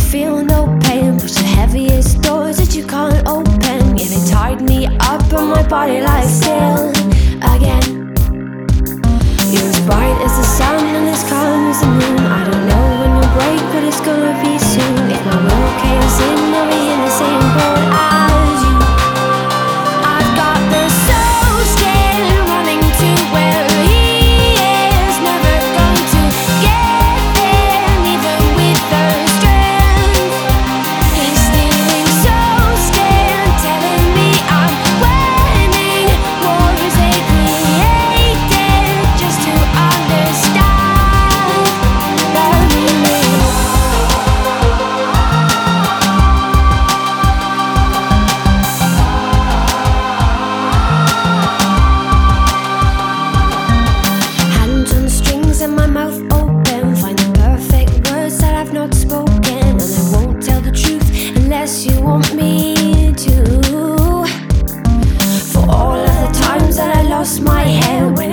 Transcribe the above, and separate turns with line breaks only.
feel no pain. Push the heaviest doors that you can't open. Yeah, they tied me up, and my body lies still. and I won't tell the truth unless you want me to. For all of the times that I lost my head when